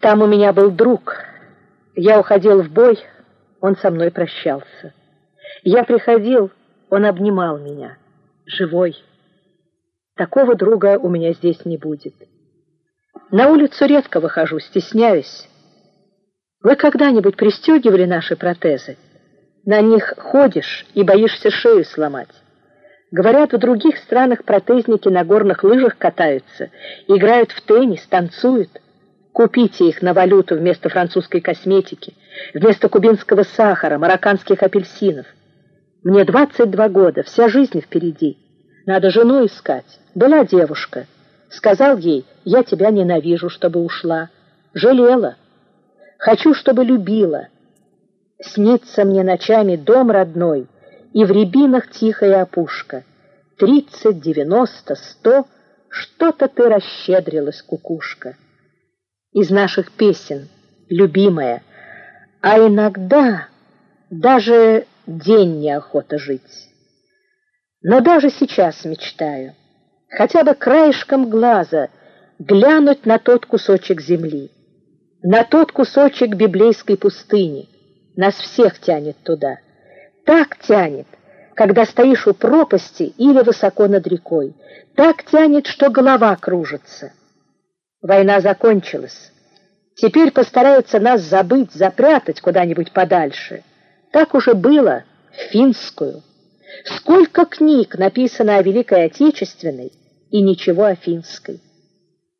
Там у меня был друг. Я уходил в бой, он со мной прощался. Я приходил, он обнимал меня, живой. Такого друга у меня здесь не будет. На улицу редко выхожу, стесняюсь. Вы когда-нибудь пристегивали наши протезы? На них ходишь и боишься шею сломать. Говорят, в других странах протезники на горных лыжах катаются, играют в теннис, танцуют. Купите их на валюту вместо французской косметики, вместо кубинского сахара, марокканских апельсинов. Мне 22 года, вся жизнь впереди. Надо жену искать. Была девушка. Сказал ей, я тебя ненавижу, чтобы ушла. Жалела. Хочу, чтобы любила. Снится мне ночами дом родной, и в рябинах тихая опушка. Тридцать, девяносто, сто, что-то ты расщедрилась, кукушка из наших песен, любимая, а иногда даже день неохота жить. Но даже сейчас мечтаю, хотя бы краешком глаза глянуть на тот кусочек земли, на тот кусочек библейской пустыни. Нас всех тянет туда. Так тянет, когда стоишь у пропасти или высоко над рекой. Так тянет, что голова кружится. Война закончилась. Теперь постараются нас забыть, запрятать куда-нибудь подальше. Так уже было в финскую. Сколько книг написано о Великой Отечественной и ничего о финской.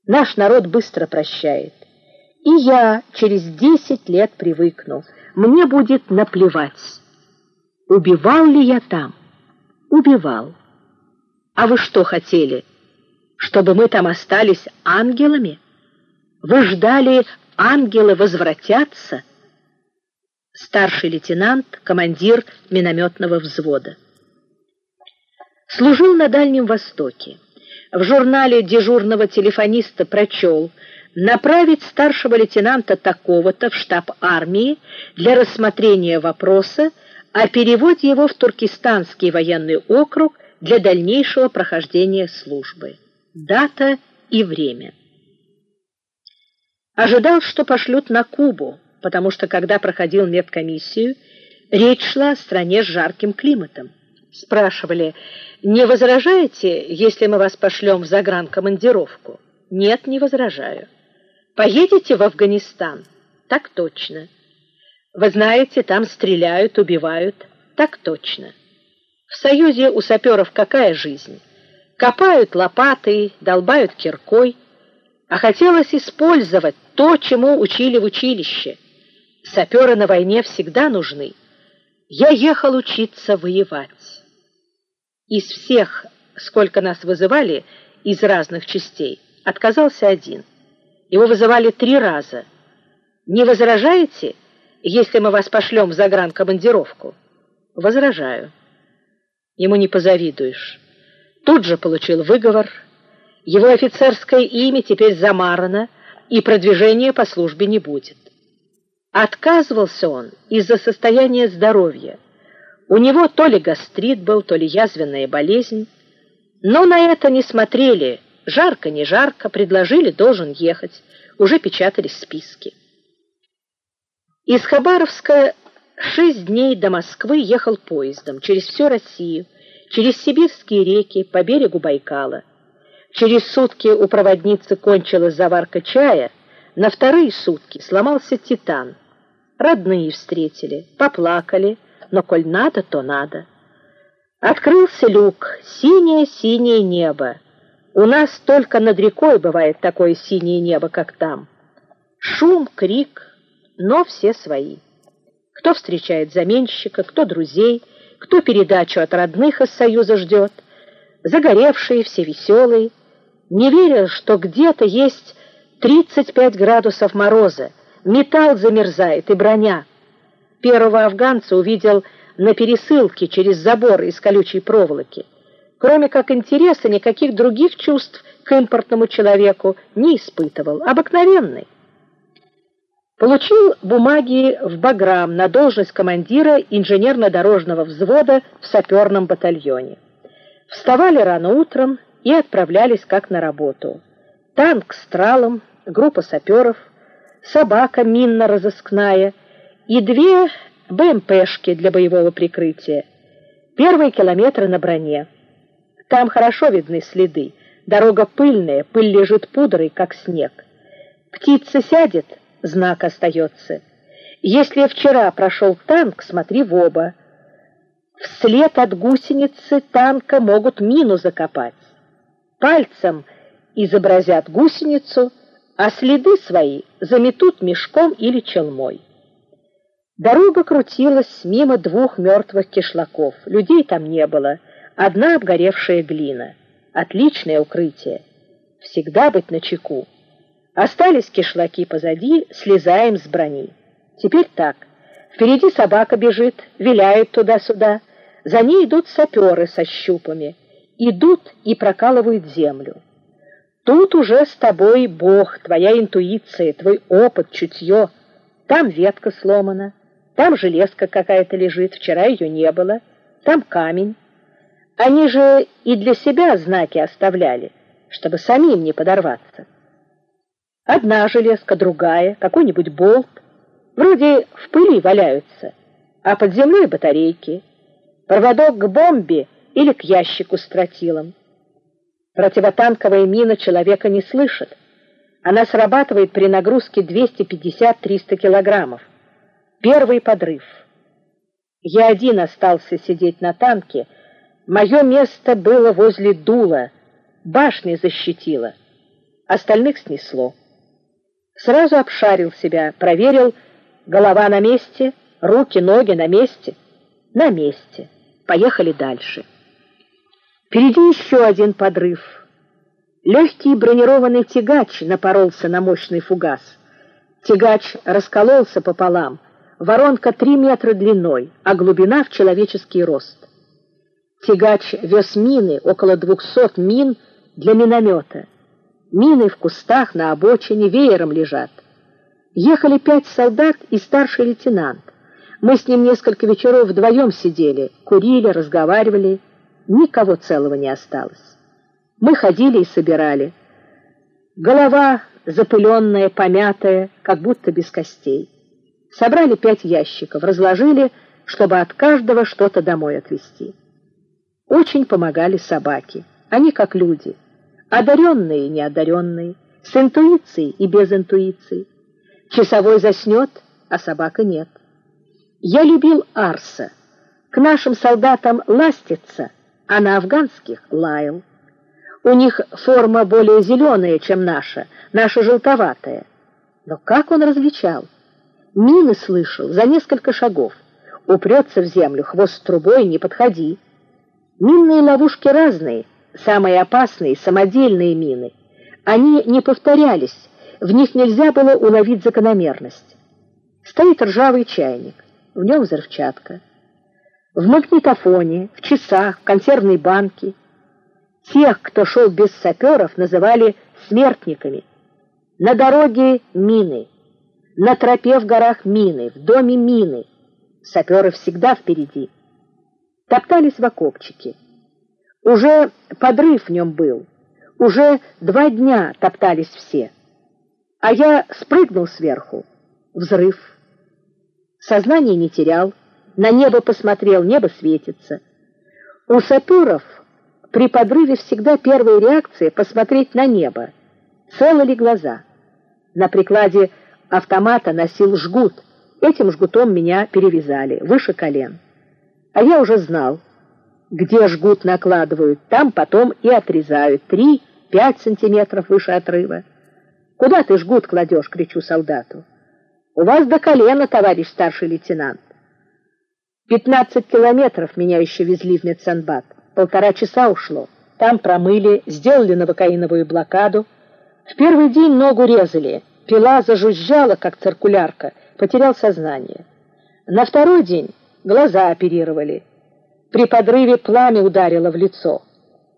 Наш народ быстро прощает. И я через десять лет привыкну. Мне будет наплевать. Убивал ли я там? Убивал. А вы что хотели? Чтобы мы там остались ангелами? Вы ждали, ангелы возвратятся? Старший лейтенант, командир минометного взвода. Служил на Дальнем Востоке. В журнале дежурного телефониста прочел направить старшего лейтенанта такого-то в штаб армии для рассмотрения вопроса о переводе его в Туркестанский военный округ для дальнейшего прохождения службы дата и время. Ожидал, что пошлют на Кубу, потому что, когда проходил медкомиссию, речь шла о стране с жарким климатом. Спрашивали, не возражаете, если мы вас пошлем в загранкомандировку? Нет, не возражаю. Поедете в Афганистан? Так точно. Вы знаете, там стреляют, убивают? Так точно. В Союзе у саперов какая жизнь? Копают лопатой, долбают киркой, а хотелось использовать то, чему учили в училище. Саперы на войне всегда нужны. Я ехал учиться воевать. Из всех, сколько нас вызывали из разных частей, отказался один. Его вызывали три раза. Не возражаете, если мы вас пошлем в загранкомандировку? Возражаю. Ему не позавидуешь тут же получил выговор. Его офицерское имя теперь замарано, и продвижения по службе не будет. Отказывался он из-за состояния здоровья. У него то ли гастрит был, то ли язвенная болезнь. Но на это не смотрели. Жарко, не жарко, предложили, должен ехать. Уже печатались списки. Из Хабаровска шесть дней до Москвы ехал поездом через всю Россию, через сибирские реки по берегу Байкала. Через сутки у проводницы кончилась заварка чая, на вторые сутки сломался титан. Родные встретили, поплакали, но коль надо, то надо. Открылся люк, синее-синее небо. У нас только над рекой бывает такое синее небо, как там. Шум, крик, но все свои. Кто встречает заменщика, кто друзей, кто передачу от родных из Союза ждет, загоревшие, все веселые, не веря, что где-то есть 35 градусов мороза, металл замерзает и броня. Первого афганца увидел на пересылке через забор из колючей проволоки. Кроме как интереса, никаких других чувств к импортному человеку не испытывал. Обыкновенный. Получил бумаги в Баграм на должность командира инженерно-дорожного взвода в саперном батальоне. Вставали рано утром и отправлялись как на работу. Танк с тралом, группа саперов, собака минно-розыскная и две БМПшки для боевого прикрытия. Первые километры на броне. Там хорошо видны следы. Дорога пыльная, пыль лежит пудрой, как снег. Птица сядет, знак остается. Если вчера прошел танк, смотри в оба. Вслед от гусеницы танка могут мину закопать. Пальцем изобразят гусеницу, а следы свои заметут мешком или челмой. Дорога крутилась мимо двух мертвых кишлаков. Людей там не было. Одна обгоревшая глина. Отличное укрытие. Всегда быть начеку. Остались кишлаки позади, слезаем с брони. Теперь так. Впереди собака бежит, виляет туда-сюда. За ней идут саперы со щупами. Идут и прокалывают землю. Тут уже с тобой Бог, твоя интуиция, твой опыт, чутье. Там ветка сломана, там железка какая-то лежит, вчера ее не было, там камень. Они же и для себя знаки оставляли, чтобы самим не подорваться. Одна железка, другая, какой-нибудь болт. Вроде в пыли валяются, а под землей батарейки. Проводок к бомбе или к ящику с тротилом. Противотанковая мина человека не слышит. Она срабатывает при нагрузке 250-300 килограммов. Первый подрыв. Я один остался сидеть на танке. Мое место было возле дула. Башня защитила. Остальных снесло. Сразу обшарил себя, проверил, голова на месте, руки, ноги на месте. На месте. Поехали дальше. Впереди еще один подрыв. Легкий бронированный тягач напоролся на мощный фугас. Тягач раскололся пополам. Воронка три метра длиной, а глубина в человеческий рост. Тягач вез мины, около двухсот мин для миномета. Мины в кустах, на обочине веером лежат. Ехали пять солдат и старший лейтенант. Мы с ним несколько вечеров вдвоем сидели, курили, разговаривали. Никого целого не осталось. Мы ходили и собирали. Голова запыленная, помятая, как будто без костей. Собрали пять ящиков, разложили, чтобы от каждого что-то домой отвезти. Очень помогали собаки. Они как люди. Одаренные и неодаренные, с интуицией и без интуиции. Часовой заснет, а собака нет. Я любил Арса. К нашим солдатам ластится, а на афганских лаял. У них форма более зеленая, чем наша, наша желтоватая. Но как он различал? Мины слышал за несколько шагов. Упрется в землю, хвост трубой, не подходи. Минные ловушки разные, самые опасные — самодельные мины. Они не повторялись, в них нельзя было уловить закономерность. Стоит ржавый чайник, в нем взрывчатка в магнитофоне, в часах, в консервной банке. Тех, кто шел без саперов, называли смертниками. На дороге мины, на тропе в горах мины, в доме мины. Саперы всегда впереди. Топтались в окопчике. Уже подрыв в нем был. Уже два дня топтались все. А я спрыгнул сверху. Взрыв. Сознание не терял. На небо посмотрел, небо светится. У саперов при подрыве всегда первая реакция — посмотреть на небо. Целы ли глаза? На прикладе автомата носил жгут. Этим жгутом меня перевязали, выше колен. А я уже знал, где жгут накладывают, там потом и отрезают. Три-пять сантиметров выше отрыва. «Куда ты жгут кладешь?» — кричу солдату. «У вас до колена, товарищ старший лейтенант». Пятнадцать километров меня еще везли в медсанбат. Полтора часа ушло. Там промыли, сделали новокаиновую блокаду. В первый день ногу резали. Пила зажужжала, как циркулярка. Потерял сознание. На второй день глаза оперировали. При подрыве пламя ударило в лицо.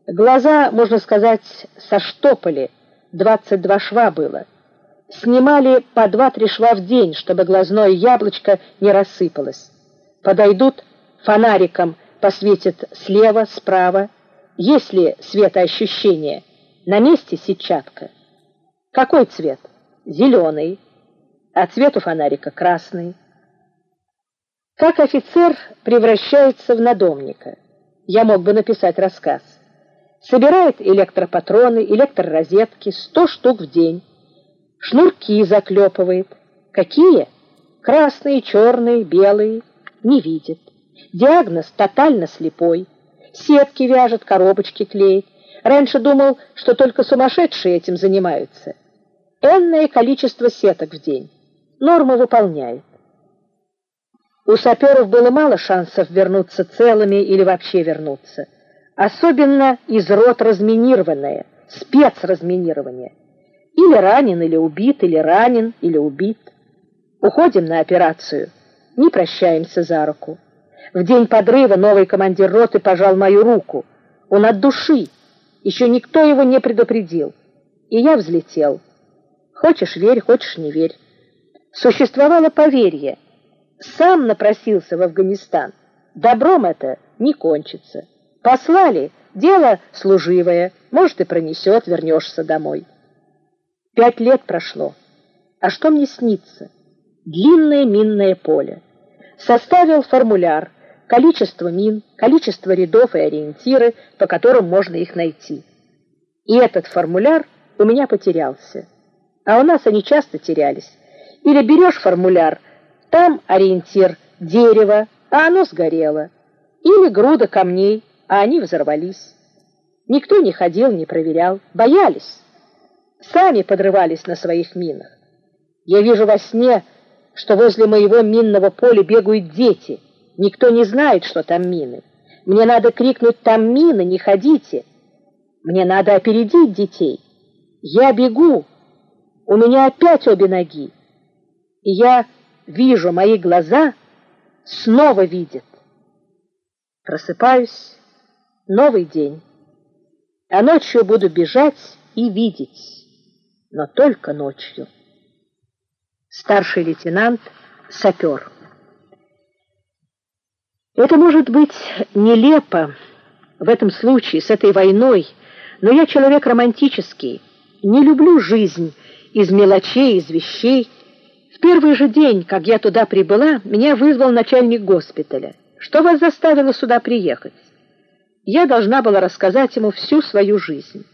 Глаза, можно сказать, соштопали. Двадцать два шва было. Снимали по два-три шва в день, чтобы глазное яблочко не рассыпалось подойдут фонариком, посветят слева, справа. Есть ли светоощущение? На месте сетчатка. Какой цвет? Зеленый. а цвет у фонарика красный. Как офицер превращается в надомника? Я мог бы написать рассказ. Собирает электропатроны, электророзетки, сто штук в день. Шнурки заклепывает. Какие? Красные, черные, белые. Не видит. Диагноз тотально слепой. Сетки вяжет, коробочки клеит. Раньше думал, что только сумасшедшие этим занимаются. Энное количество сеток в день. Норму выполняет. У саперов было мало шансов вернуться целыми или вообще вернуться. Особенно из рот разминированное, спецразминирование. Или ранен, или убит, или ранен, или убит. Уходим на операцию, не прощаемся за руку. В день подрыва новый командир роты пожал мою руку. Он от души. Еще никто его не предупредил. И я взлетел. Хочешь верь, хочешь не верь. Существовало поверье. Сам напросился в Афганистан. Добром это не кончится. Послали, дело служивое, может и пронесет, вернешься домой. Пять лет прошло. А что мне снится? Длинное минное поле. Составил формуляр, количество мин, количество рядов и ориентиры, по которым можно их найти. И этот формуляр у меня потерялся. А у нас они часто терялись. Или берешь формуляр, там ориентир дерево, а оно сгорело. Или груда камней, а они взорвались. Никто не ходил, не проверял, боялись. Сами подрывались на своих минах. Я вижу во сне, что возле моего минного поля бегают дети. Никто не знает, что там мины. Мне надо крикнуть «там мины, не ходите!» Мне надо опередить детей. Я бегу. У меня опять обе ноги. И я вижу, мои глаза снова видят. Просыпаюсь, новый день. А ночью буду бежать и видеть, но только ночью. Старший лейтенант, сапер. Это может быть нелепо в этом случае, с этой войной, но я человек романтический, не люблю жизнь из мелочей, из вещей. Первый же день, как я туда прибыла, меня вызвал начальник госпиталя. Что вас заставило сюда приехать? Я должна была рассказать ему всю свою жизнь.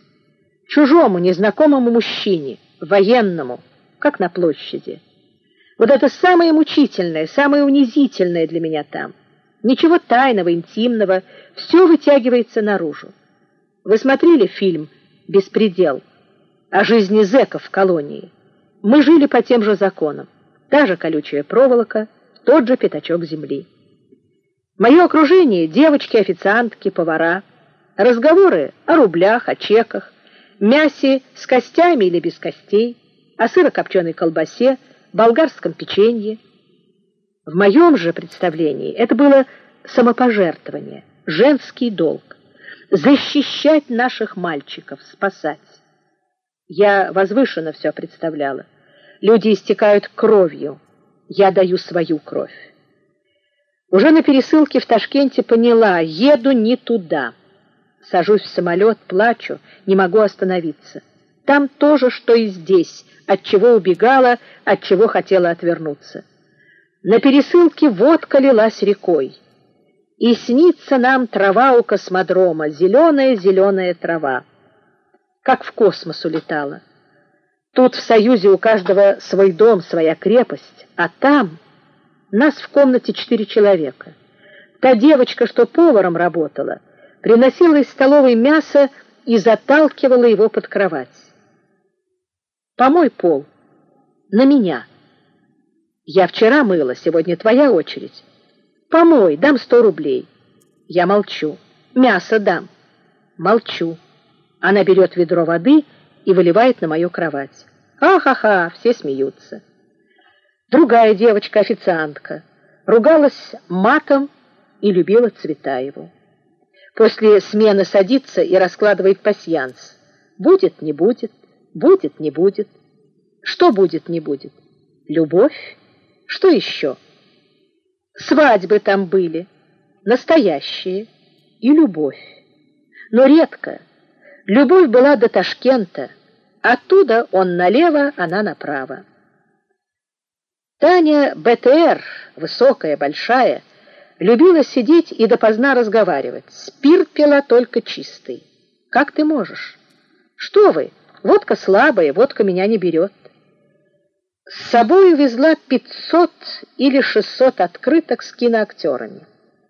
Чужому, незнакомому мужчине, военному, как на площади. Вот это самое мучительное, самое унизительное для меня там. Ничего тайного, интимного, все вытягивается наружу. Вы смотрели фильм «Беспредел» о жизни зэков в колонии? Мы жили по тем же законам. Та же колючая проволока, тот же пятачок земли. Мое окружение — девочки, официантки, повара. Разговоры о рублях, о чеках, мясе с костями или без костей, о сырокопченой колбасе, болгарском печенье. В моем же представлении это было самопожертвование, женский долг. Защищать наших мальчиков, спасать. Я возвышенно все представляла. Люди истекают кровью. Я даю свою кровь. Уже на пересылке в Ташкенте поняла, еду не туда. Сажусь в самолет, плачу, не могу остановиться. Там то же, что и здесь, от чего убегала, от чего хотела отвернуться. На пересылке водка лилась рекой. И снится нам трава у космодрома, зеленая-зеленая трава. Как в космос улетала. Тут в Союзе у каждого свой дом, своя крепость, а там нас в комнате четыре человека. Та девочка, что поваром работала, приносила из столовой мясо и заталкивала его под кровать. Помой пол. На меня. Я вчера мыла, сегодня твоя очередь. Помой, дам сто рублей. Я молчу. Мясо дам. Молчу. Она берет ведро воды и выливает на мою кровать. Ха-ха-ха, все смеются. Другая девочка-официантка ругалась матом и любила Цветаеву. После смены садится и раскладывает пасьянс. Будет, не будет, будет, не будет. Что будет, не будет? Любовь? Что еще? Свадьбы там были, настоящие, и любовь. Но редко. Любовь была до Ташкента. Оттуда он налево, она направо. Таня БТР, высокая, большая, любила сидеть и допоздна разговаривать. Спирт пила только чистый. Как ты можешь? Что вы? Водка слабая, водка меня не берет. С собой увезла 500 или 600 открыток с киноактерами.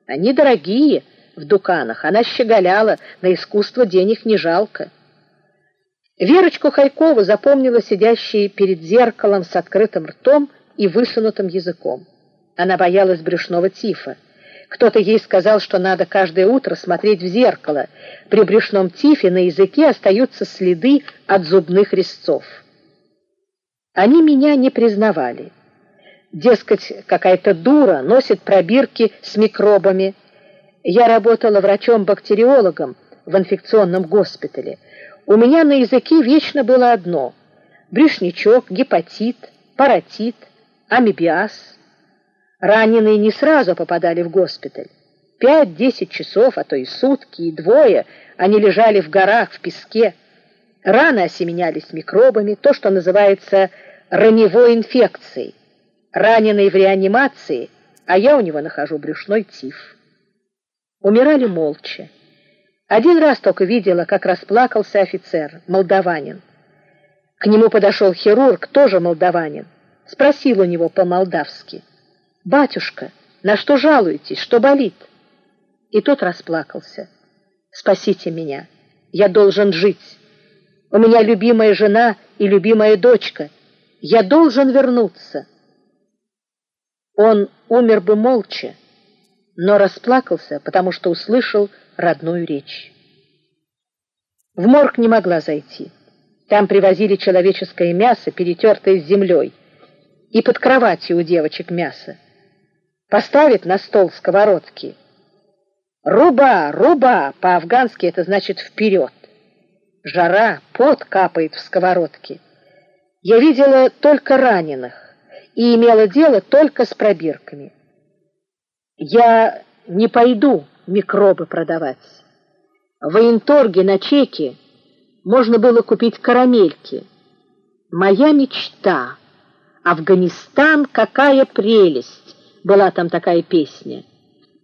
Они дорогие в дуканах, она щеголяла, на искусство денег не жалко. Верочку Хайкову запомнила сидящей перед зеркалом с открытым ртом и высунутым языком. Она боялась брюшного тифа. Кто-то ей сказал, что надо каждое утро смотреть в зеркало. При брюшном тифе на языке остаются следы от зубных резцов. Они меня не признавали. Дескать, какая-то дура носит пробирки с микробами. Я работала врачом-бактериологом в инфекционном госпитале. У меня на языке вечно было одно – брюшничок, гепатит, паротит, амебиаз. Раненые не сразу попадали в госпиталь. Пять-десять часов, а то и сутки, и двое они лежали в горах, в песке. Раны осеменялись микробами, то, что называется раневой инфекцией. Раненый в реанимации, а я у него нахожу брюшной тиф. Умирали молча. Один раз только видела, как расплакался офицер, молдаванин. К нему подошел хирург, тоже молдаванин. Спросил у него по-молдавски. «Батюшка, на что жалуетесь? Что болит?» И тот расплакался. «Спасите меня, я должен жить. У меня любимая жена и любимая дочка. Я должен вернуться». Он умер бы молча, но расплакался, потому что услышал родную речь. В морг не могла зайти. Там привозили человеческое мясо, перетертое с землей, и под кроватью у девочек мясо. Поставит на стол сковородки. Руба, руба, по-афгански это значит вперед. Жара, пот капает в сковородке. Я видела только раненых и имела дело только с пробирками. Я не пойду микробы продавать. В военторге на чеке можно было купить карамельки. Моя мечта. Афганистан, какая прелесть! Была там такая песня.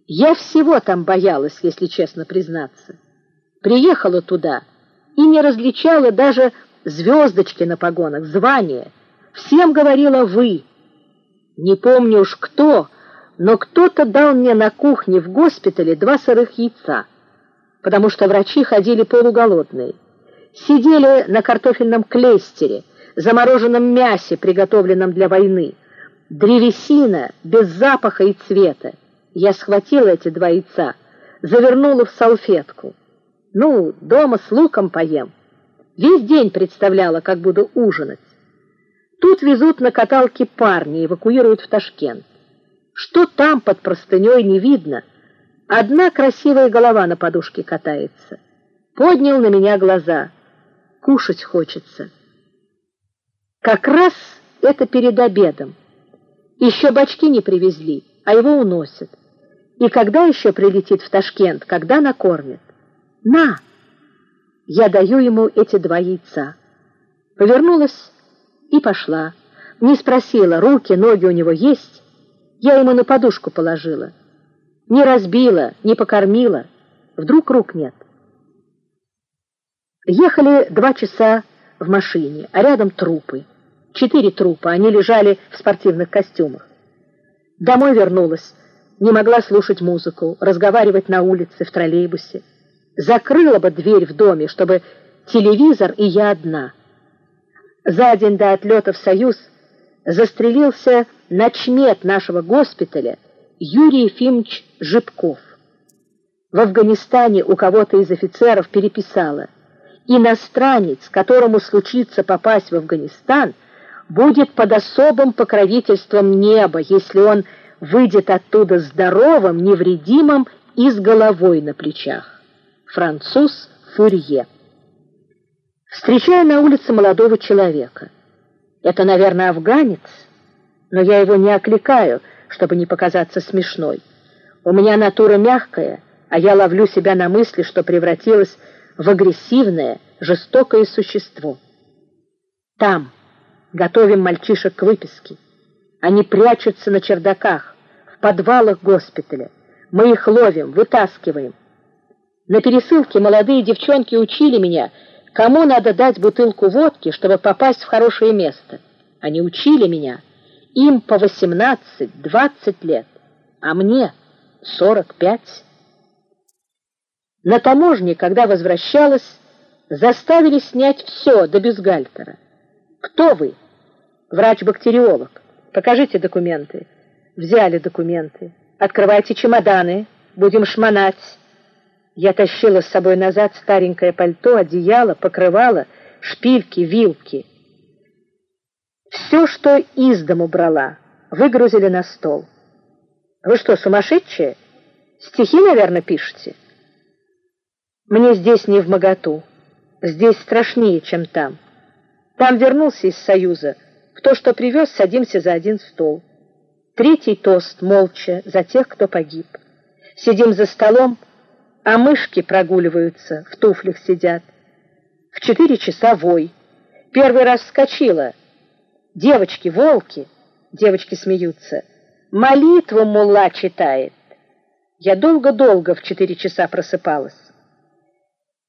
Я всего там боялась, если честно признаться. Приехала туда и не различала даже звездочки на погонах, звания. Всем говорила «вы». Не помню уж кто, но кто-то дал мне на кухне в госпитале два сырых яйца, потому что врачи ходили полуголодные. Сидели на картофельном клейстере, замороженном мясе, приготовленном для войны. Древесина без запаха и цвета. Я схватила эти два яйца, завернула в салфетку. Ну, дома с луком поем. Весь день представляла, как буду ужинать. Тут везут на каталке парни, эвакуируют в Ташкент. Что там под простыней не видно. Одна красивая голова на подушке катается. Поднял на меня глаза. Кушать хочется. Как раз это перед обедом. Еще бачки не привезли, а его уносят. И когда еще прилетит в Ташкент, когда накормят? На! Я даю ему эти два яйца. Повернулась и пошла. Не спросила, руки, ноги у него есть, я ему на подушку положила. Не разбила, не покормила. Вдруг рук нет. Ехали два часа в машине, а рядом трупы. Четыре трупа, они лежали в спортивных костюмах. Домой вернулась, не могла слушать музыку, разговаривать на улице, в троллейбусе. Закрыла бы дверь в доме, чтобы телевизор и я одна. За день до отлета в Союз застрелился начмет нашего госпиталя Юрий Ефимович Жибков. В Афганистане у кого-то из офицеров переписала «Иностранец, которому случится попасть в Афганистан, будет под особым покровительством неба, если он выйдет оттуда здоровым, невредимым и с головой на плечах». Француз Фурье. Встречаю на улице молодого человека. Это, наверное, афганец, но я его не окликаю, чтобы не показаться смешной. У меня натура мягкая, а я ловлю себя на мысли, что превратилась в агрессивное, жестокое существо. Там готовим мальчишек к выписке. Они прячутся на чердаках, в подвалах госпиталя. Мы их ловим, вытаскиваем. На пересылке молодые девчонки учили меня, кому надо дать бутылку водки, чтобы попасть в хорошее место. Они учили меня. Им по 18-20 лет, а мне 45. На таможне, когда возвращалась, заставили снять все до бюстгальтера. Кто вы? Врач-бактериолог. Покажите документы. Взяли документы. Открывайте чемоданы. Будем шмонать. Я тащила с собой назад старенькое пальто, одеяло, покрывало, шпильки, вилки. Все, что из дому брала, выгрузили на стол. Вы что, сумасшедшие? Стихи, наверное, пишете? Мне здесь не в моготу. Здесь страшнее, чем там. Там вернулся из Союза. Кто что привез, садимся за один стол. Третий тост, молча, за тех, кто погиб. Сидим за столом, а мышки прогуливаются, в туфлях сидят. В четыре часа вой. Первый раз вскочила. Девочки, волки. Девочки смеются. Молитву мулла читает. Я долго-долго в четыре часа просыпалась.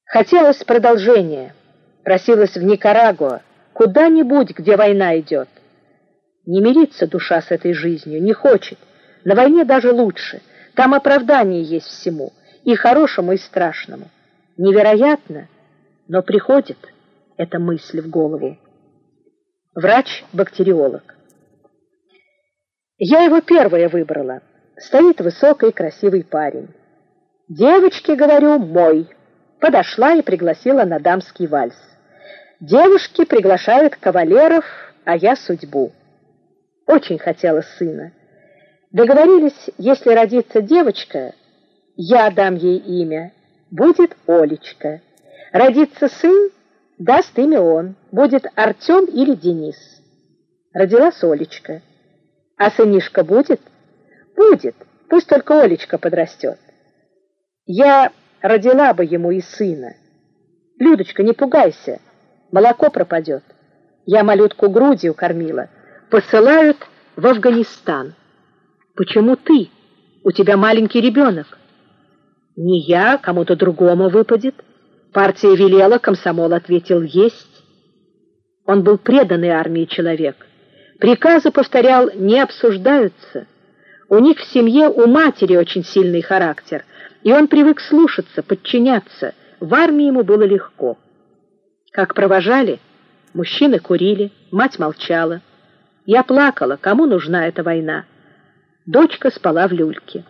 Хотелось продолжения. Просилась в Никарагуа, куда-нибудь, где война идет. Не мирится душа с этой жизнью, не хочет. На войне даже лучше. Там оправдание есть всему, и хорошему, и страшному. Невероятно, но приходит эта мысль в голову. Врач-бактериолог. Я его первая выбрала. Стоит высокий красивый парень. Девочки, говорю, мой подошла и пригласила на дамский вальс. Девушки приглашают кавалеров, а я судьбу. Очень хотела сына. Договорились, если родится девочка, я дам ей имя, будет Олечка. Родится сын, даст имя он, будет Артем или Денис. Родилась Олечка. А сынишка будет? Будет, пусть только Олечка подрастет. Я родила бы ему и сына. Людочка, не пугайся, молоко пропадет. Я малютку грудью кормила. Посылают в Афганистан. Почему ты? У тебя маленький ребенок. Не я, кому-то другому выпадет. Партия велела, комсомол ответил «есть». Он был преданный армии человек. Приказы, повторял, не обсуждаются. У них в семье у матери очень сильный характер — и он привык слушаться, подчиняться. В армии ему было легко. Как провожали, мужчины курили, мать молчала. Я плакала, кому нужна эта война. Дочка спала в люльке.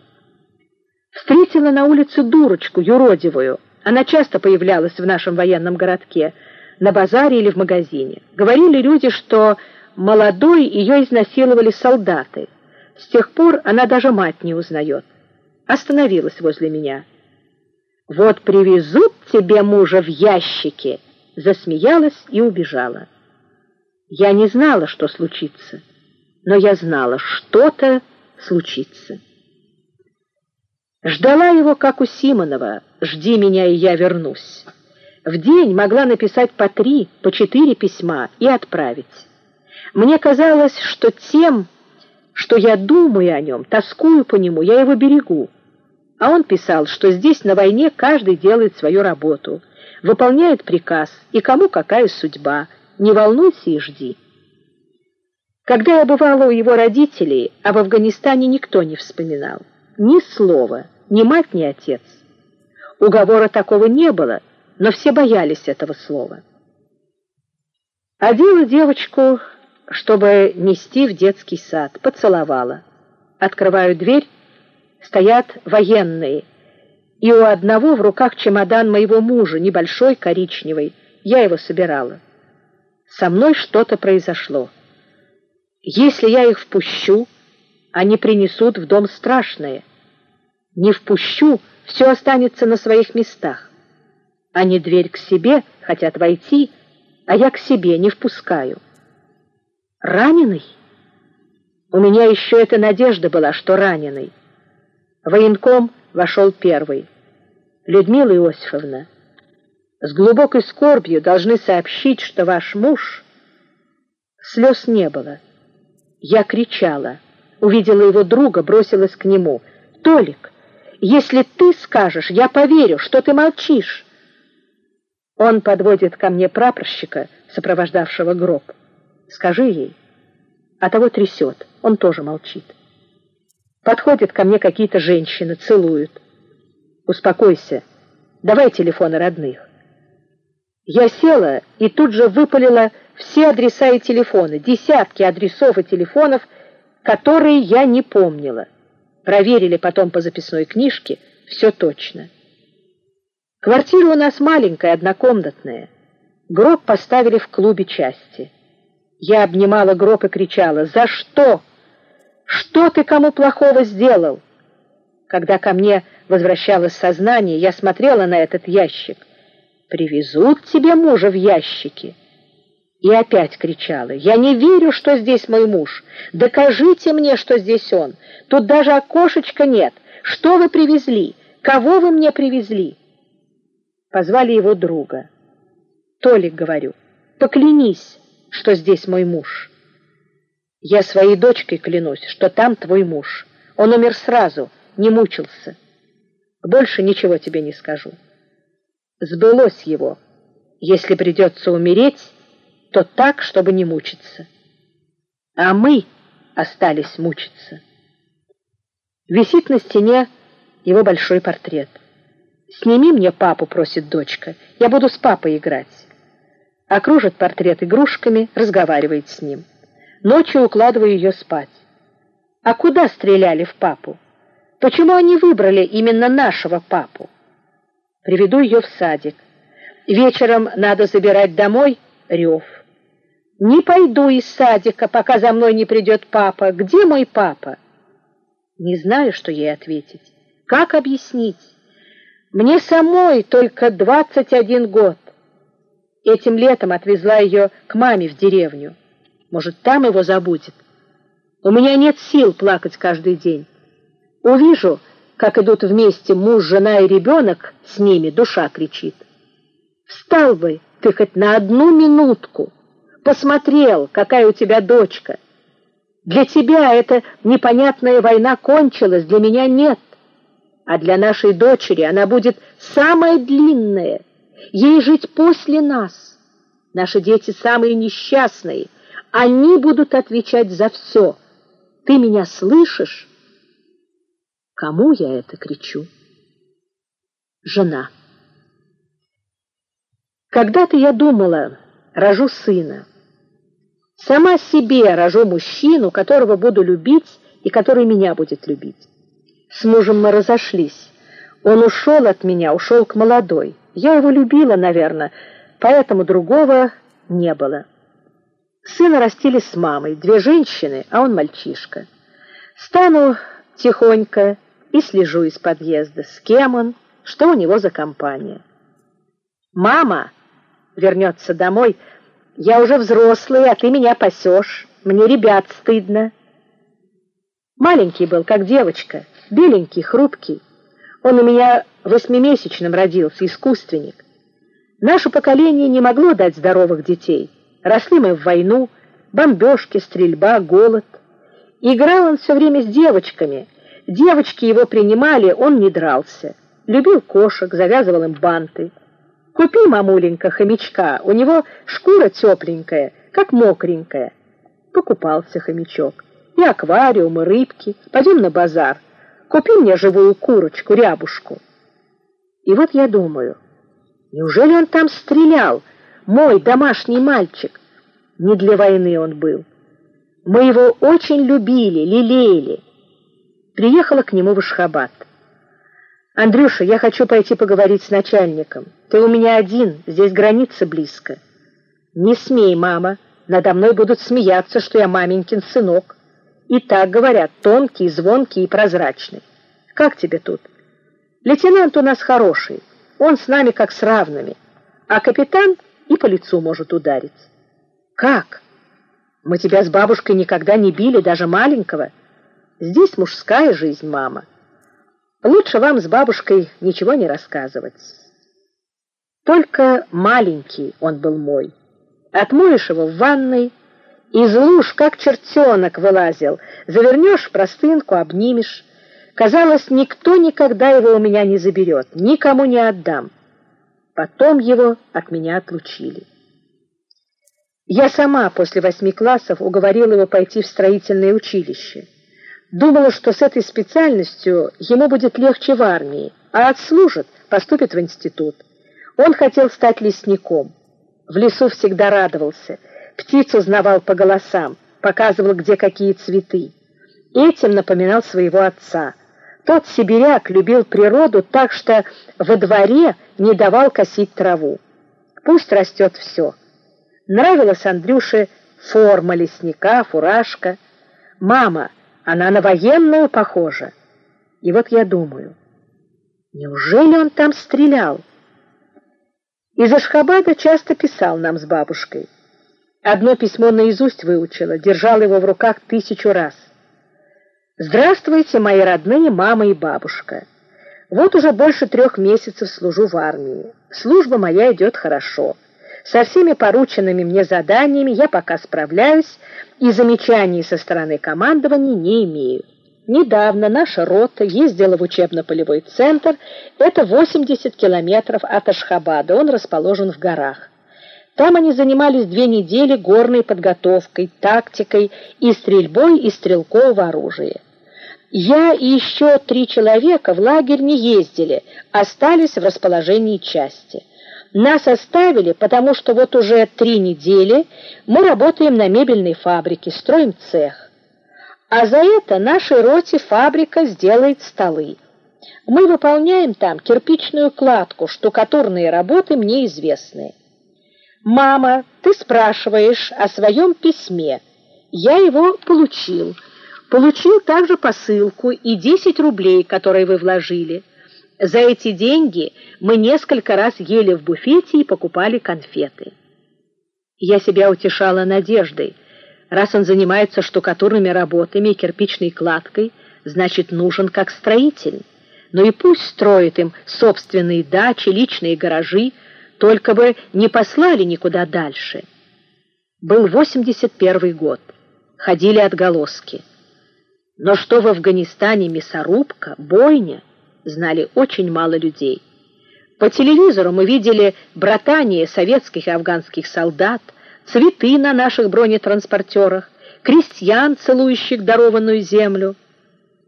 Встретила на улице дурочку, юродивую. Она часто появлялась в нашем военном городке, на базаре или в магазине. Говорили люди, что молодой ее изнасиловали солдаты. С тех пор она даже мать не узнает остановилась возле меня. «Вот привезут тебе мужа в ящике!» Засмеялась и убежала. Я не знала, что случится, но я знала, что-то случится. Ждала его, как у Симонова, «Жди меня, и я вернусь». В день могла написать по три, по четыре письма и отправить. Мне казалось, что тем, что я думаю о нем, тоскую по нему, я его берегу. А он писал, что здесь на войне каждый делает свою работу, выполняет приказ, и кому какая судьба. Не волнуйся и жди. Когда я бывала у его родителей, об Афганистане никто не вспоминал. Ни слова, ни мать, ни отец. Уговора такого не было, но все боялись этого слова. Одела девочку, чтобы нести в детский сад, поцеловала. Открываю дверь, стоят военные, и у одного в руках чемодан моего мужа, небольшой, коричневый. Я его собирала. Со мной что-то произошло. Если я их впущу, они принесут в дом страшное. Не впущу, все останется на своих местах. Они дверь к себе хотят войти, а я к себе не впускаю. Раненый? У меня еще эта надежда была, что раненый. Военком вошел первый. Людмила Иосифовна, с глубокой скорбью должны сообщить, что ваш муж... Слез не было. Я кричала. Увидела его друга, бросилась к нему. «Толик, если ты скажешь, я поверю, что ты молчишь». Он подводит ко мне прапорщика, сопровождавшего гроб. «Скажи ей». А того трясет, он тоже молчит. Подходят ко мне какие-то женщины, целуют. «Успокойся, давай телефоны родных». Я села и тут же выпалила все адреса и телефоны, десятки адресов и телефонов, которые я не помнила. Проверили потом по записной книжке, все точно. Квартира у нас маленькая, однокомнатная. Гроб поставили в клубе части. Я обнимала гроб и кричала «За что? Что ты кому плохого сделал?» Когда ко мне возвращалось сознание, я смотрела на этот ящик. «Привезут тебе мужа в ящике». И опять кричала, «Я не верю, что здесь мой муж. Докажите мне, что здесь он. Тут даже окошечка нет. Что вы привезли? Кого вы мне привезли?» Позвали его друга. «Толик, — говорю, — поклянись, что здесь мой муж». «Я своей дочкой клянусь, что там твой муж. Он умер сразу, не мучился. Больше ничего тебе не скажу. Сбылось его. Если придется умереть, то так, чтобы не мучиться. А мы остались мучиться. Висит на стене его большой портрет. «Сними мне папу», — просит дочка, — «я буду с папой играть». Окружит портрет игрушками, разговаривает с ним. Ночью укладываю ее спать. А куда стреляли в папу? Почему они выбрали именно нашего папу? Приведу ее в садик. Вечером надо забирать домой рев. Не пойду из садика, пока за мной не придет папа. Где мой папа? Не знаю, что ей ответить. Как объяснить? Мне самой только 21 год. Этим летом отвезла ее к маме в деревню. Может, там его забудет. У меня нет сил плакать каждый день. Увижу, как идут вместе муж, жена и ребенок, с ними душа кричит. Встал бы ты хоть на одну минутку, посмотрел, какая у тебя дочка. Для тебя эта непонятная война кончилась, для меня нет. А для нашей дочери она будет самая длинная. Ей жить после нас. Наши дети самые несчастные. Они будут отвечать за все. Ты меня слышишь? Кому я это кричу? Жена. Когда-то я думала, рожу сына. Сама себе рожу мужчину, которого буду любить и который меня будет любить. С мужем мы разошлись. Он ушел от меня, ушел к молодой. Я его любила, наверное, поэтому другого не было. Сына растили с мамой, две женщины, а он мальчишка. Стану тихонько и слежу из подъезда, с кем он, что у него за компания. Мама вернется домой, я уже взрослый, а ты меня пасешь. Мне ребят стыдно. Маленький был, как девочка, беленький, хрупкий. Он у меня восьмимесячным родился, искусственник. Наше поколение не могло дать здоровых детей. Росли мы в войну, бомбежки, стрельба, голод. Играл он все время с девочками. Девочки его принимали, он не дрался. Любил кошек, завязывал им банты. Купи, мамуленька, хомячка, у него шкура тепленькая, как мокренькая. Покупался хомячок. И аквариум, и рыбки. Пойдем на базар. Купи мне живую курочку, рябушку. И вот я думаю, неужели он там стрелял, мой домашний мальчик? Не для войны он был. Мы его очень любили, лелеяли. Приехала к нему в Ашхабад. «Андрюша, я хочу пойти поговорить с начальником. Ты у меня один, здесь граница близко». «Не смей, мама, надо мной будут смеяться, что я маменькин сынок». И так говорят, тонкий, звонкий и прозрачный. Как тебе тут? Лейтенант у нас хороший, он с нами как с равными, а капитан и по лицу может ударить. Как? Мы тебя с бабушкой никогда не били, даже маленького. Здесь мужская жизнь, мама». Лучше вам с бабушкой ничего не рассказывать. Только маленький он был мой. Отмоешь его в ванной, Из луж, как чертенок, вылазил. Завернешь простынку, обнимешь. Казалось, никто никогда его у меня не заберет, никому не отдам. Потом его от меня отлучили. Я сама после восьми классов уговорила его пойти в строительное училище. Думала, что с этой специальностью ему будет легче в армии, а отслужит, поступит в институт. Он хотел стать лесником. В лесу всегда радовался, птиц узнавал по голосам, показывал, где какие цветы. Этим напоминал своего отца. Тот сибиряк любил природу так, что во дворе не давал косить траву. Пусть растет все. Нравилась Андрюше форма лесника, фуражка. Мама, она на военную похожа. И вот я думаю, неужели он там стрелял? Из Ашхабада часто писал нам с бабушкой. Одно письмо наизусть выучила, держал его в руках тысячу раз. «Здравствуйте, мои родные мама и бабушка. Вот уже больше трех месяцев служу в армии. Служба моя идет хорошо». Со всеми порученными мне заданиями я пока справляюсь и замечаний со стороны командования не имею. Недавно наша рота ездила в учебно-полевой центр, это 80 километров от Ашхабада, он расположен в горах. Там они занимались две недели горной подготовкой, тактикой и стрельбой из стрелкового оружия. Я и еще три человека в лагерь не ездили, остались в расположении части. Нас оставили, потому что вот уже три недели мы работаем на мебельной фабрике, строим цех. А за это нашей роте фабрика сделает столы. Мы выполняем там кирпичную кладку, штукатурные работы мне известны. «Мама, ты спрашиваешь о своем письме. Я его получил. Получил также посылку и 10 рублей, которые вы вложили». За эти деньги мы несколько раз ели в буфете и покупали конфеты. Я себя утешала надеждой. Раз он занимается штукатурными работами и кирпичной кладкой, значит, нужен как строитель. Но и пусть строит им собственные дачи, личные гаражи, только бы не послали никуда дальше. Был 81 год. Ходили отголоски. Но что в Афганистане мясорубка, бойня, знали очень мало людей. По телевизору мы видели братание советских и афганских солдат, цветы на наших бронетранспортерах, крестьян, целующих дарованную землю.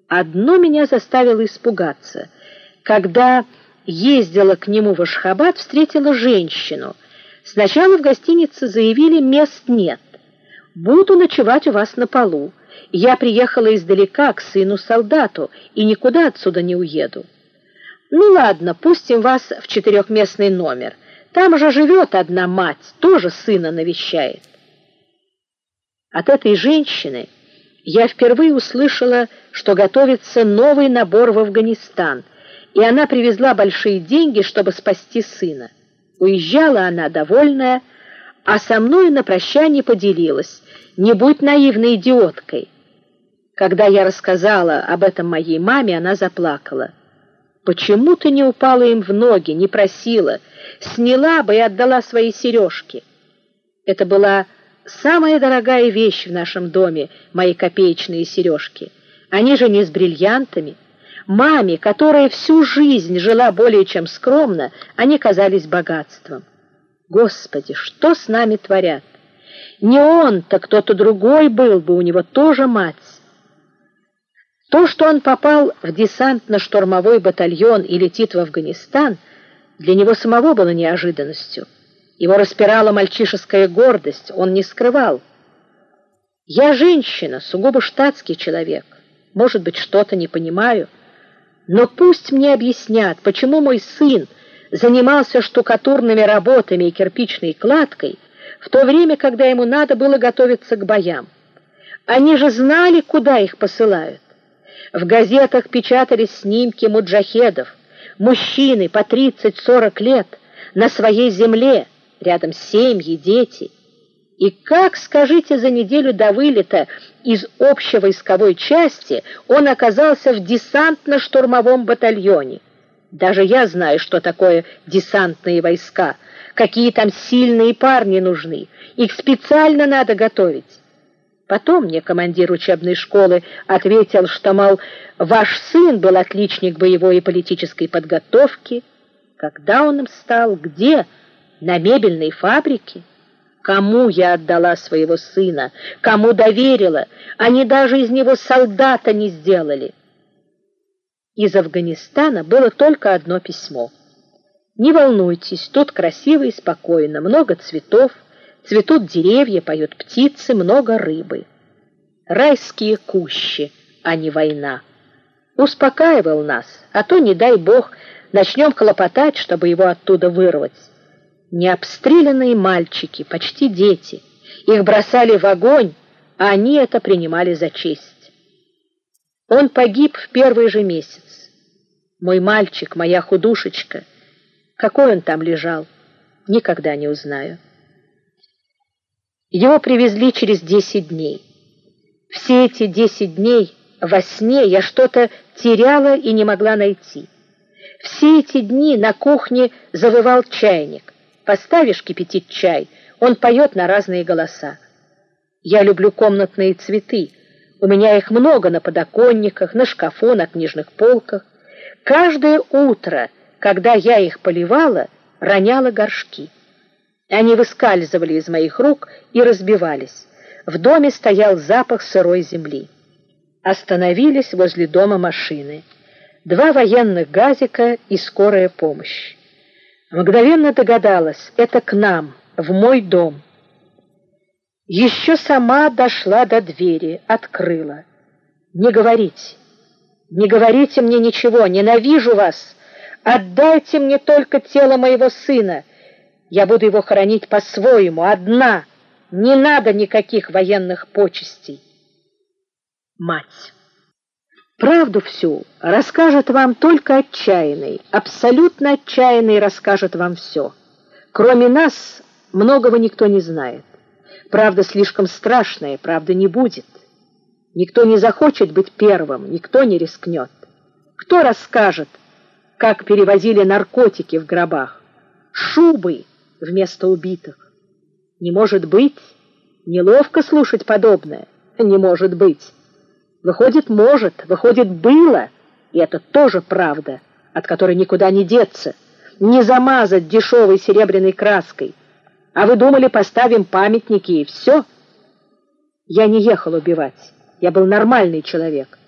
Одно меня заставило испугаться. Когда ездила к нему в Ашхабад, встретила женщину. Сначала в гостинице заявили, мест нет. Буду ночевать у вас на полу. Я приехала издалека к сыну-солдату и никуда отсюда не уеду. Ну ладно, пустим вас в четырехместный номер. Там же живет одна мать, тоже сына навещает. От этой женщины я впервые услышала, что готовится новый набор в Афганистан, и она привезла большие деньги, чтобы спасти сына. Уезжала она довольная, а со мной на прощание поделилась. Не будь наивной идиоткой. Когда я рассказала об этом моей маме, она заплакала. «Почему ты не упала им в ноги, не просила? Сняла бы и отдала свои сережки». Это была самая дорогая вещь в нашем доме, мои копеечные сережки. Они же не с бриллиантами. Маме, которая всю жизнь жила более чем скромно, они казались богатством. Господи, что с нами творят? Не он, то кто-то другой был бы, у него тоже мать. То, что он попал в десантно-штурмовой батальон и летит в Афганистан, для него самого было неожиданностью. Его распирала мальчишеская гордость, он не скрывал. «Я женщина, сугубо штатский человек. Может быть, что-то не понимаю. Но пусть мне объяснят, почему мой сын занимался штукатурными работами и кирпичной кладкой в то время, когда ему надо было готовиться к боям. Они же знали, куда их посылают. В газетах печатались снимки муджахедов, мужчины по 30-40 лет, на своей земле, рядом семьи, дети. И как, скажите, за неделю до вылета из общевойсковой части он оказался в десантно-штурмовом батальоне? Даже я знаю, что такое десантные войска, какие там сильные парни нужны. Их специально надо готовить. Потом мне командир учебной школы ответил, что, мол, ваш сын был отличник боевой и политической подготовки. Когда он им стал? Где? На мебельной фабрике? Кому я отдала своего сына? Кому доверила? Они даже из него солдата не сделали. Из Афганистана было только одно письмо. Не волнуйтесь, тут красиво и спокойно, много цветов, Цветут деревья, поют птицы, много рыбы. Райские кущи, а не война. Успокаивал нас, а то, не дай бог, начнем хлопотать, чтобы его оттуда вырвать. Необстрелянные мальчики, почти дети. Их бросали в огонь, а они это принимали за честь. Он погиб в первый же месяц. Мой мальчик, моя худушечка. Какой он там лежал, никогда не узнаю. Его привезли через десять дней. Все эти десять дней во сне я что-то теряла и не могла найти. Все эти дни на кухне завывал чайник. Поставишь кипятить чай, он поет на разные голоса. Я люблю комнатные цветы. У меня их много на подоконниках, на шкафу, на книжных полках. Каждое утро, когда я их поливала, роняла горшки. Они выскальзывали из моих рук и разбивались. В доме стоял запах сырой земли. Остановились возле дома машины. Два военных газика и скорая помощь. Мгновенно догадалась, это к нам, в мой дом. Еще сама дошла до двери, открыла. Не говорите, не говорите мне ничего, ненавижу вас. Отдайте мне только тело моего сына. Я буду его хоронить по-своему, одна. Не надо никаких военных почестей. Мать. Правду всю расскажет вам только отчаянный, абсолютно отчаянный расскажет вам все. Кроме нас многого никто не знает. Правда слишком страшная, правда не будет. Никто не захочет быть первым, никто не рискнет. Кто расскажет, как перевозили наркотики в гробах? Шубы, вместо убитых. Не может быть, неловко слушать подобное. Не может быть. Выходит, может, выходит, было, и это тоже правда, от которой никуда не деться, не замазать дешевой серебряной краской. А вы думали, поставим памятники и все? Я не ехал убивать, я был нормальный человек.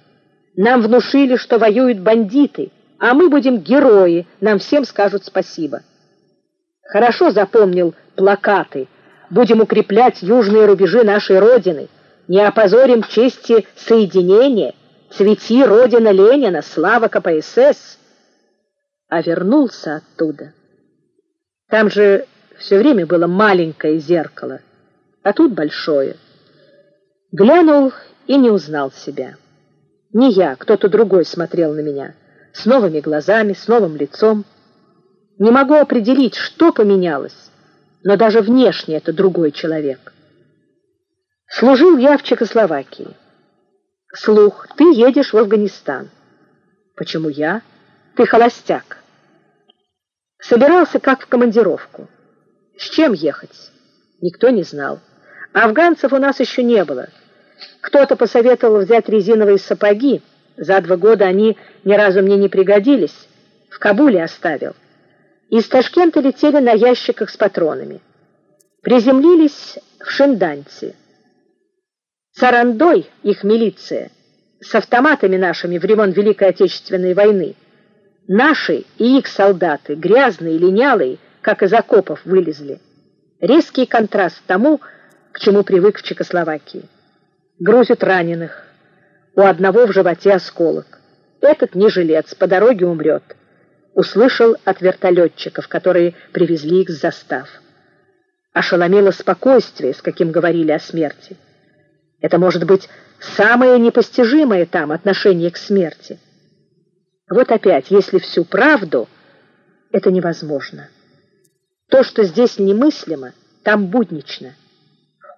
Нам внушили, что воюют бандиты, а мы будем герои, нам всем скажут спасибо. Хорошо запомнил плакаты. Будем укреплять южные рубежи нашей Родины. Не опозорим чести соединения. Цвети Родина Ленина, слава КПСС. А вернулся оттуда. Там же все время было маленькое зеркало, а тут большое. Глянул и не узнал себя. Не я, кто-то другой смотрел на меня, с новыми глазами, с новым лицом. Не могу определить, что поменялось, но даже внешне это другой человек. Служил я в Чехословакии. Слух, ты едешь в Афганистан. Почему я? Ты холостяк. Собирался как в командировку. С чем ехать? Никто не знал. Афганцев у нас еще не было. Кто-то посоветовал взять резиновые сапоги. За два года они ни разу мне не пригодились. В Кабуле оставил. Из Ташкента летели на ящиках с патронами. Приземлились в Шинданте. Сарандой, их милиция, с автоматами нашими времен Великой Отечественной войны. Наши и их солдаты, грязные, линялые, как из окопов вылезли. Резкий контраст тому, к чему привык в Чехословакии. Грузят раненых. У одного в животе осколок. Этот не жилец, по дороге умрет услышал от вертолетчиков, которые привезли их с застав. Ошеломило спокойствие, с каким говорили о смерти. Это может быть самое непостижимое там отношение к смерти. Вот опять, если всю правду, это невозможно. То, что здесь немыслимо, там буднично.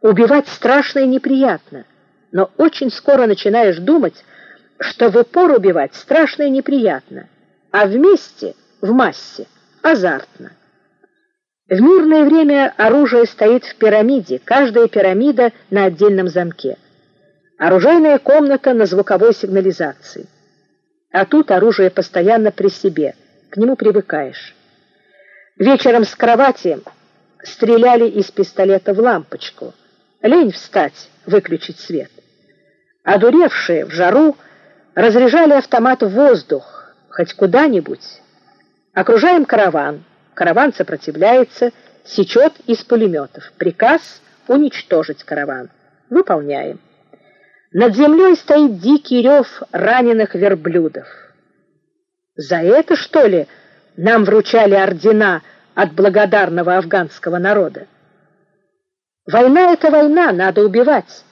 Убивать страшно и неприятно, но очень скоро начинаешь думать, что в упор убивать страшно и неприятно а вместе, в массе, азартно. В мирное время оружие стоит в пирамиде, каждая пирамида на отдельном замке. Оружейная комната на звуковой сигнализации. А тут оружие постоянно при себе, к нему привыкаешь. Вечером с кровати стреляли из пистолета в лампочку. Лень встать, выключить свет. Одуревшие в жару разряжали автомат в воздух, хоть куда-нибудь. Окружаем караван. Караван сопротивляется, сечет из пулеметов. Приказ уничтожить караван. Выполняем. Над землей стоит дикий рев раненых верблюдов. За это, что ли, нам вручали ордена от благодарного афганского народа? Война — это война, надо убивать.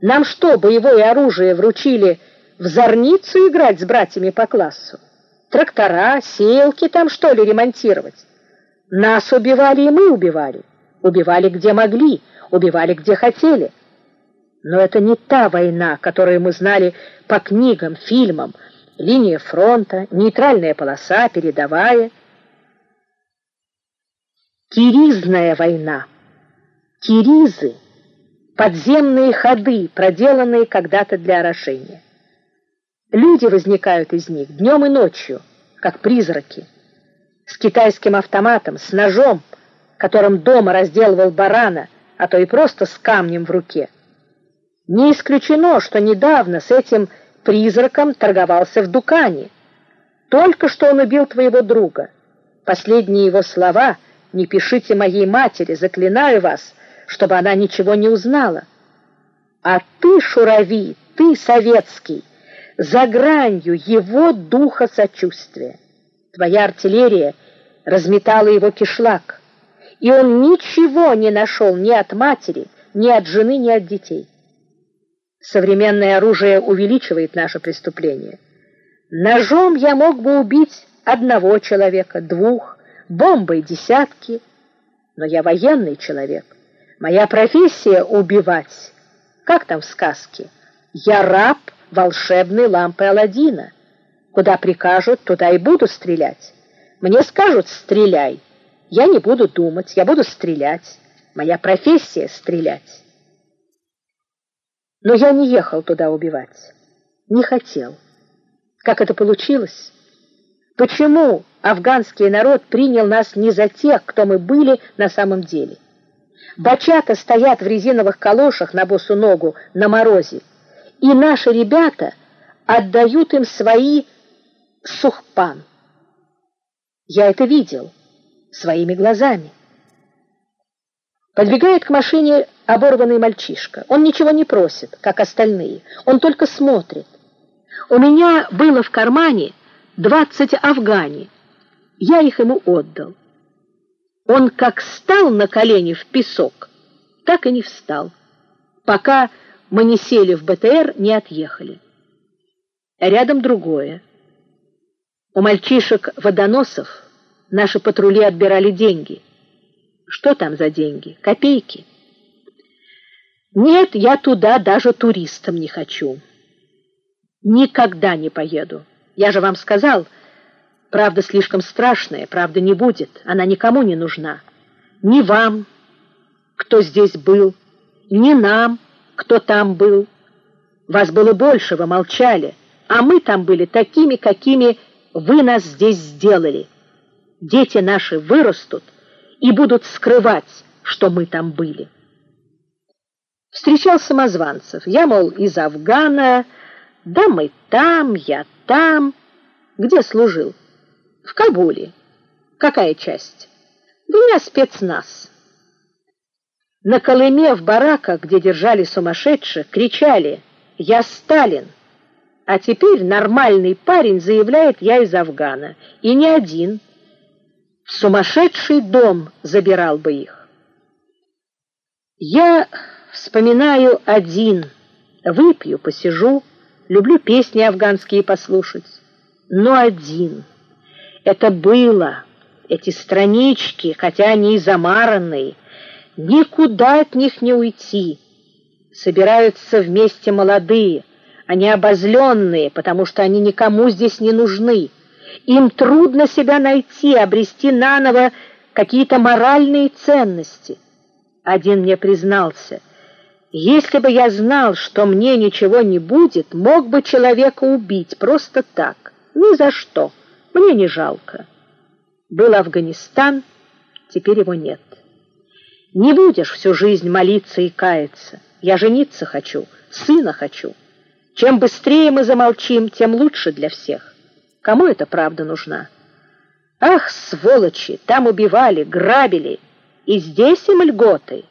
Нам что, боевое оружие вручили в зорницу играть с братьями по классу? Трактора, сеялки там, что ли, ремонтировать? Нас убивали, и мы убивали. Убивали, где могли, убивали, где хотели. Но это не та война, которую мы знали по книгам, фильмам, линия фронта, нейтральная полоса, передовая. Киризная война. Киризы — подземные ходы, проделанные когда-то для орошения. Люди возникают из них днем и ночью, как призраки. С китайским автоматом, с ножом, которым дома разделывал барана, а то и просто с камнем в руке. Не исключено, что недавно с этим призраком торговался в Дукане. Только что он убил твоего друга. Последние его слова «Не пишите моей матери, заклинаю вас», чтобы она ничего не узнала. А ты, Шурави, ты советский, за гранью его духа сочувствия. Твоя артиллерия разметала его кишлак, и он ничего не нашел ни от матери, ни от жены, ни от детей. Современное оружие увеличивает наше преступление. Ножом я мог бы убить одного человека, двух, бомбой десятки, но я военный человек. Моя профессия — убивать. Как там в сказке? Я раб волшебной лампы Аладдина. Куда прикажут, туда и буду стрелять. Мне скажут «стреляй». Я не буду думать, я буду стрелять. Моя профессия — стрелять. Но я не ехал туда убивать. Не хотел. Как это получилось? Почему афганский народ принял нас не за тех, кто мы были на самом деле? Бачата стоят в резиновых калошах на босу ногу на морозе, и наши ребята отдают им свои сухпан. Я это видел своими глазами. Подбегает к машине оборванный мальчишка. Он ничего не просит, как остальные. Он только смотрит. У меня было в кармане 20 афгани. Я их ему отдал. Он как встал на колени в песок, так и не встал, пока мы не сели в БТР, не отъехали. Рядом другое. У мальчишек-водоносов наши патрули отбирали деньги. Что там за деньги? Копейки. Нет, я туда даже туристом не хочу. Никогда не поеду. Я же вам сказал... Правда слишком страшная, правда не будет, она никому не нужна. Ни вам, кто здесь был, ни нам, кто там был. Вас было больше, вы молчали, а мы там были такими, какими вы нас здесь сделали. Дети наши вырастут и будут скрывать, что мы там были. Встречал самозванцев. Я, мол, из Афгана, да мы там, я там. Где служил? В Кабуле. Какая часть? Да я спецназ. На Колыме в бараках, где держали сумасшедших, кричали «Я Сталин!» А теперь нормальный парень заявляет «Я из Афгана». И не один. Сумасшедший дом забирал бы их. Я вспоминаю один. Выпью, посижу, люблю песни афганские послушать. Но один. Это было, эти странички, хотя они и замаранные, никуда от них не уйти. Собираются вместе молодые, они обозленные, потому что они никому здесь не нужны. Им трудно себя найти, обрести наново какие-то моральные ценности. Один мне признался, Если бы я знал, что мне ничего не будет, мог бы человека убить просто так, ни за что. Мне не жалко. Был Афганистан, теперь его нет. Не будешь всю жизнь молиться и каяться. Я жениться хочу, сына хочу. Чем быстрее мы замолчим, тем лучше для всех. Кому эта правда нужна? Ах, сволочи, там убивали, грабили, и здесь им льготы.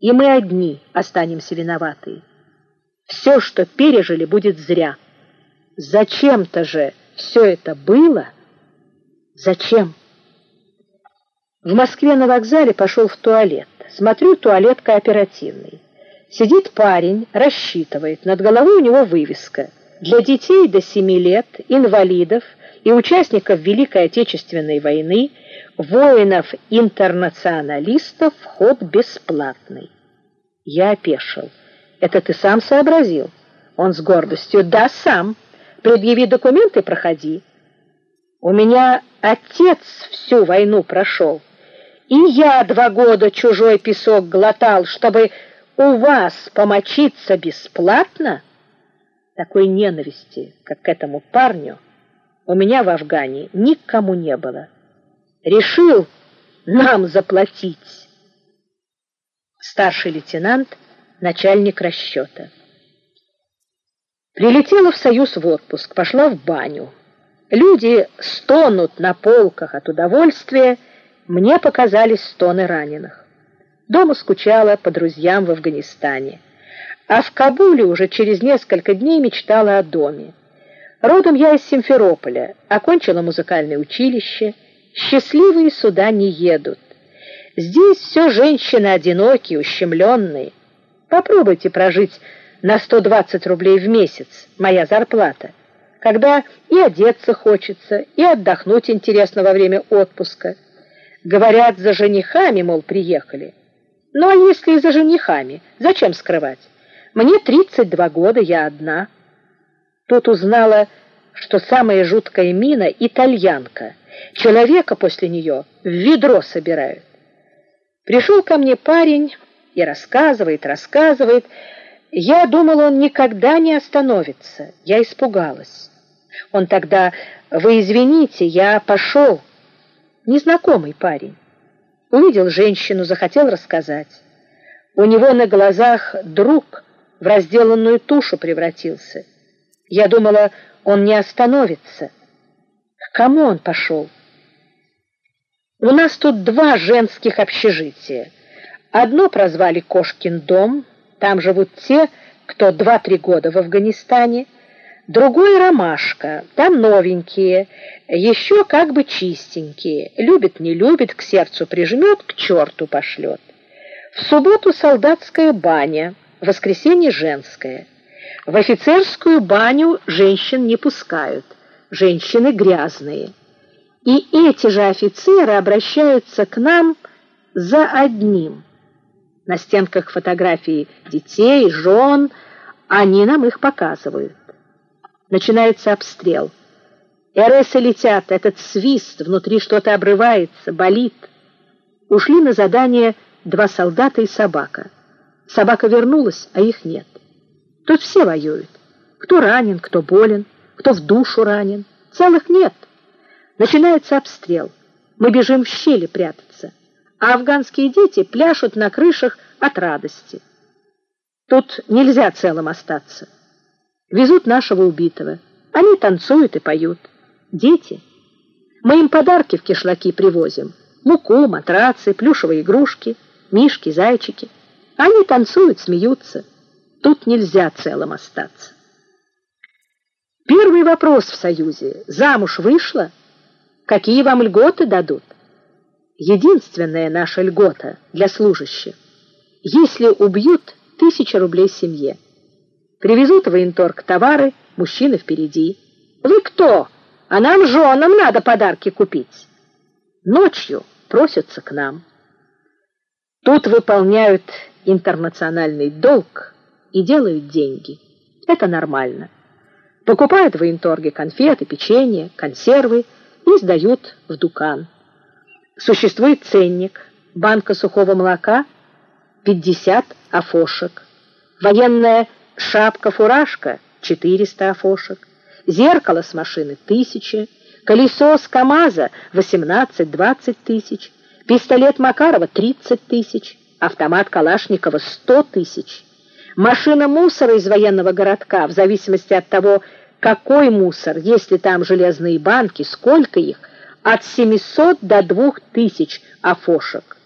И мы одни останемся виноваты. Все, что пережили, будет зря. Зачем-то же все это было? Зачем? В Москве на вокзале пошел в туалет. Смотрю, туалет кооперативный. Сидит парень, рассчитывает. Над головой у него вывеска. Для детей до 7 лет, инвалидов и участников Великой Отечественной войны, воинов-интернационалистов вход бесплатный. Я опешил. Это ты сам сообразил? Он с гордостью. Да, сам. Предъяви документы, проходи. У меня отец всю войну прошел. И я два года чужой песок глотал, чтобы у вас помочиться бесплатно? Такой ненависти, как к этому парню, у меня в Афгане никому не было. Решил нам заплатить. Старший лейтенант, начальник расчета. Прилетела в Союз в отпуск, пошла в баню. Люди стонут на полках от удовольствия, мне показались стоны раненых. Дома скучала по друзьям в Афганистане. А в Кабуле уже через несколько дней мечтала о доме. Родом я из Симферополя, окончила музыкальное училище. Счастливые сюда не едут. Здесь все женщины одинокие, ущемленные. Попробуйте прожить на 120 рублей в месяц, моя зарплата, когда и одеться хочется, и отдохнуть интересно во время отпуска. Говорят, за женихами, мол, приехали. Ну, а если и за женихами, зачем скрывать? Мне 32 года, я одна. Тут узнала, что самая жуткая мина — итальянка. Человека после нее в ведро собирают. Пришел ко мне парень и рассказывает, рассказывает. Я думала, он никогда не остановится. Я испугалась. Он тогда, вы извините, я пошел незнакомый парень. Увидел женщину, захотел рассказать. У него на глазах друг в разделанную тушу превратился. Я думала, он не остановится. К кому он пошел? У нас тут два женских общежития. Одно прозвали «Кошкин дом», там живут те, кто два-три года в Афганистане, Другой ромашка, там новенькие, еще как бы чистенькие. Любит, не любит, к сердцу прижмет, к черту пошлет. В субботу солдатская баня, в воскресенье женская. В офицерскую баню женщин не пускают, женщины грязные. И эти же офицеры обращаются к нам за одним. На стенках фотографии детей, жен, они нам их показывают. Начинается обстрел. РСы летят, этот свист, внутри что-то обрывается, болит. Ушли на задание два солдата и собака. Собака вернулась, а их нет. Тут все воюют. Кто ранен, кто болен, кто в душу ранен. Целых нет. Начинается обстрел. Мы бежим в щели прятаться. А афганские дети пляшут на крышах от радости. Тут нельзя целым остаться. Везут нашего убитого. Они танцуют и поют. Дети. Мы им подарки в кишлаки привозим. Муку, матрацы, плюшевые игрушки, мишки, зайчики. Они танцуют, смеются. Тут нельзя целым остаться. Первый вопрос в Союзе. Замуж вышла? Какие вам льготы дадут? Единственная наша льгота для служащих. Если убьют, тысяча рублей семье. Привезут в военторг товары, мужчины впереди. Вы кто? А нам, женам, надо подарки купить. Ночью просятся к нам. Тут выполняют интернациональный долг и делают деньги. Это нормально. Покупают в военторге конфеты, печенье, консервы и сдают в дукан. Существует ценник, банка сухого молока – 50 афошек. Военная шапка-фуражка — 400 афошек. Зеркало с машины — 1000. Колесо с КамАЗа — 18-20 тысяч. Пистолет Макарова — 30 тысяч. Автомат Калашникова — 100 тысяч. Машина мусора из военного городка, в зависимости от того, какой мусор, если там железные банки, сколько их, от 700 до 2000 афошек.